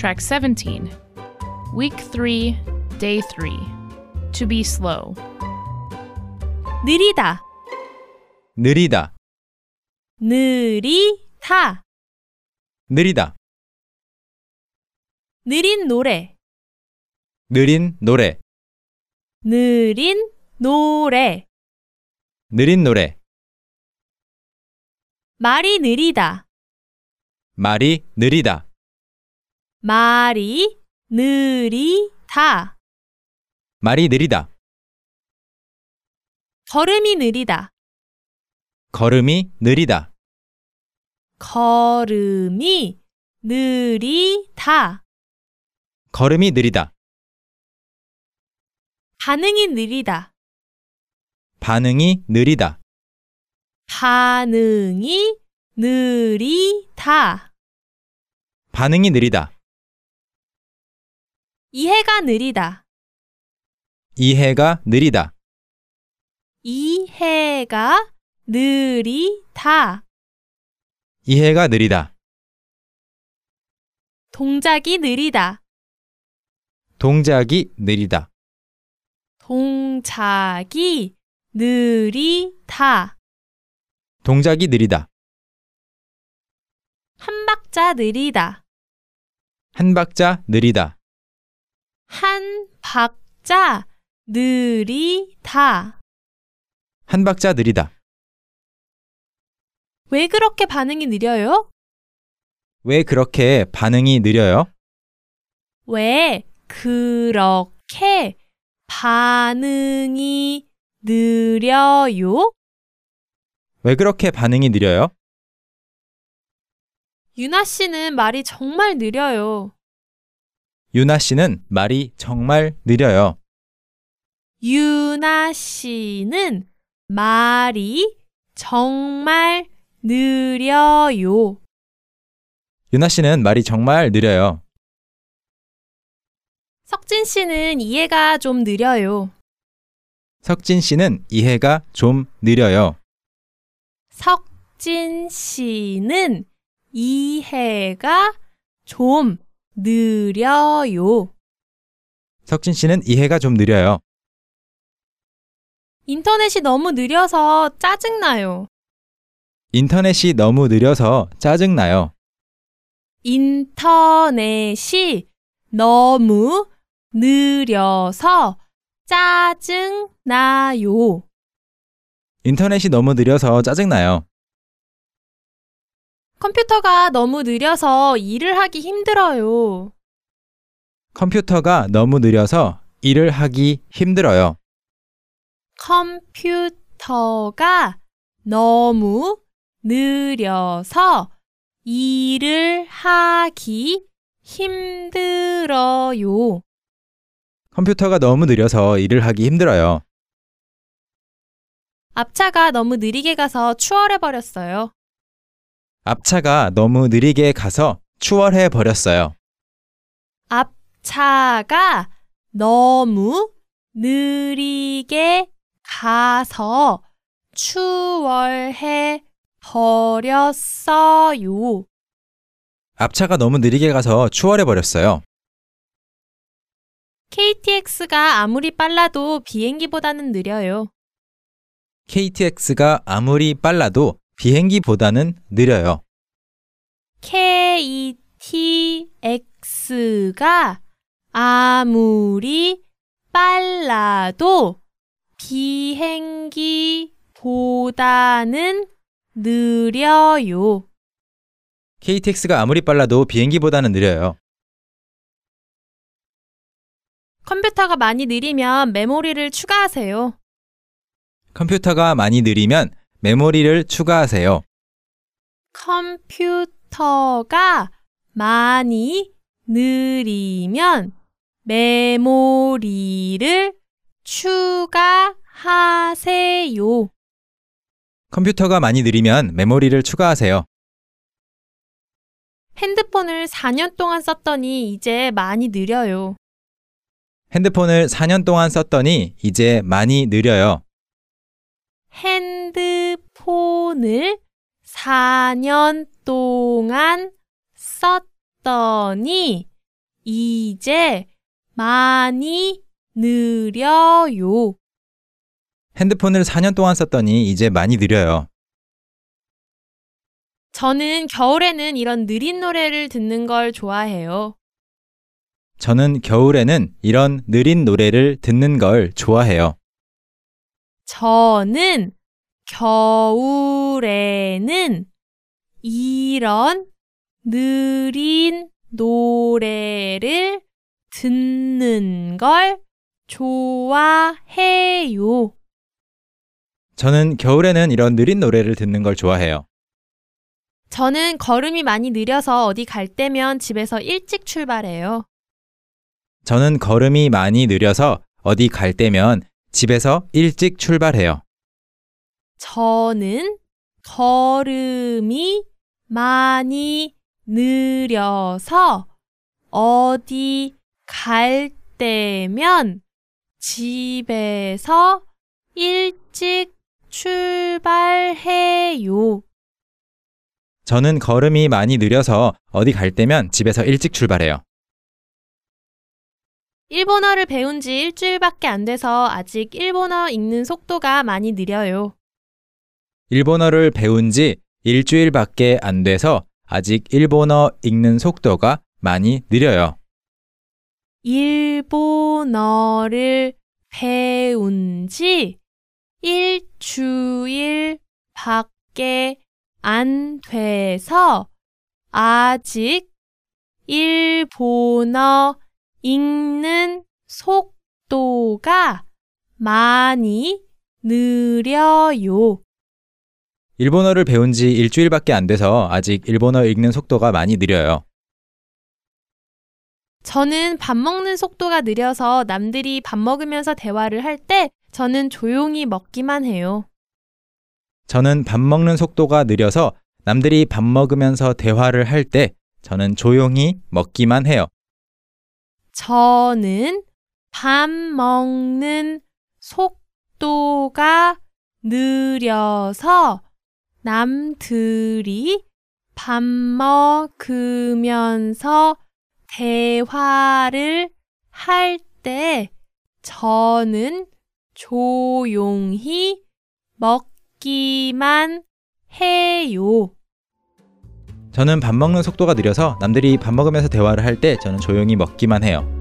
Track 17. Week 3, Day 3. To be slow. 느리다, 느리다, 느리다, 느리다, 느린 노래, 느린 노래, 느린 노래, 느린 노래, 말이 느리다, 말이 느리다, 말이 느리다, 말이 느리다, 걸음이 느리다, 걸음이 느리다, 걸음이 느리다, 걸음이 느리다, 반응이 느리다, 반응이 느리다, 반응이 느리다, 반응이 느리다, 이해가 느리다, 이해가 느리다, 이해가 느리다, 이해가 느리다, 동작이 느리다, 동작이 느리다, 동작이 느리다, 동작이 느리다, 한 박자 느리다, 한 박자 느리다, 한 박자 느리다. 한 박자 느리다. 왜 그렇게 반응이 느려요? 왜 그렇게 반응이 느려요? 왜 그렇게 반응이 느려요? 왜 그렇게 반응이 느려요? 유나 씨는 말이 정말 느려요. 유나 씨는 말이 정말 느려요. 유나 씨는 말이 정말 느려요. 유나 씨는 말이 정말 느려요. 석진 씨는 이해가 좀 느려요. 석진 씨는 이해가 좀 느려요. 석진 씨는 이해가 좀 느려요. 석진 씨는 이해가 좀 느려요. 인터넷이 너무 느려서 짜증나요. 인터넷이 너무 느려서 짜증나요. 인터넷이 너무 느려서 짜증나요. 인터넷이 너무 느려서 짜증나요. 컴퓨터가 너무 느려서 일을 하기 힘들어요. 컴퓨터가 너무 느려서 일을 하기 힘들어요. 컴퓨터가 너무 느려서 일을 하기 힘들어요. 컴퓨터가 너무 느려서 일을 하기 힘들어요. 앞차가 너무 느리게 가서 추월해 버렸어요. 앞차가 너무 느리게 가서 추월해 버렸어요. 앞차가 너무 느리게 가서 추월해 버렸어요. 앞차가 너무 느리게 가서 추월해 버렸어요. KTX가 아무리 빨라도 비행기보다는 느려요. KTX가 아무리 빨라도 비행기보다는 느려요. KTX가 아무리 빨라도 비행기보다는 느려요. KTX가 아무리 빨라도 비행기보다는 느려요. 컴퓨터가 많이 느리면 메모리를 추가하세요. 컴퓨터가 많이 느리면 메모리를 추가하세요. 컴퓨터가 많이 느리면 메모리를 추가하세요. 컴퓨터가 많이 느리면 메모리를 추가하세요. 핸드폰을 4년 동안 썼더니 이제 많이 느려요. 핸드폰을 4년 동안 썼더니 이제 많이 느려요. 핸드 폰을 4년 동안 썼더니 이제 많이 느려요. 핸드폰을 4년 동안 썼더니 이제 많이 느려요. 저는 겨울에는 이런 느린 노래를 듣는 걸 좋아해요. 저는 겨울에는 이런 느린 노래를 듣는 걸 좋아해요. 저는 겨울에는 이런 느린 노래를 듣는 걸 좋아해요. 저는 겨울에는 이런 느린 노래를 듣는 걸 좋아해요. 저는 걸음이 많이 느려서 어디 갈 때면 집에서 일찍 출발해요. 저는 걸음이 많이 느려서 어디 갈 때면 집에서 일찍 출발해요. 저는 걸음이 많이 느려서 어디 갈 때면 집에서 일찍 출발해요. 저는 걸음이 많이 느려서 어디 갈 때면 집에서 일찍 출발해요. 일본어를 배운 지 일주일밖에 안 돼서 아직 일본어 읽는 속도가 많이 느려요. 일본어를 배운 지 일주일밖에 안 돼서 아직 일본어 읽는 속도가 많이 느려요. 일본어를 배운 지 일주일 밖에 안 돼서 아직 일본어 읽는 속도가 많이 느려요. 일본어를 배운 지 일주일밖에 안 돼서 아직 일본어 읽는 속도가 많이 느려요. 저는 밥 먹는 속도가 느려서 남들이 밥 먹으면서 대화를 할 때 저는 조용히 먹기만 해요. 저는 밥 먹는 속도가 느려서 남들이 밥 먹으면서 대화를 할 때 저는 조용히 먹기만 해요. 저는 밥 먹는 속도가 느려서 남들이 밥 먹으면서 대화를 할 때 저는 조용히 먹기만 해요. 저는 밥 먹는 속도가 느려서 남들이 밥 먹으면서 대화를 할 때 저는 조용히 먹기만 해요.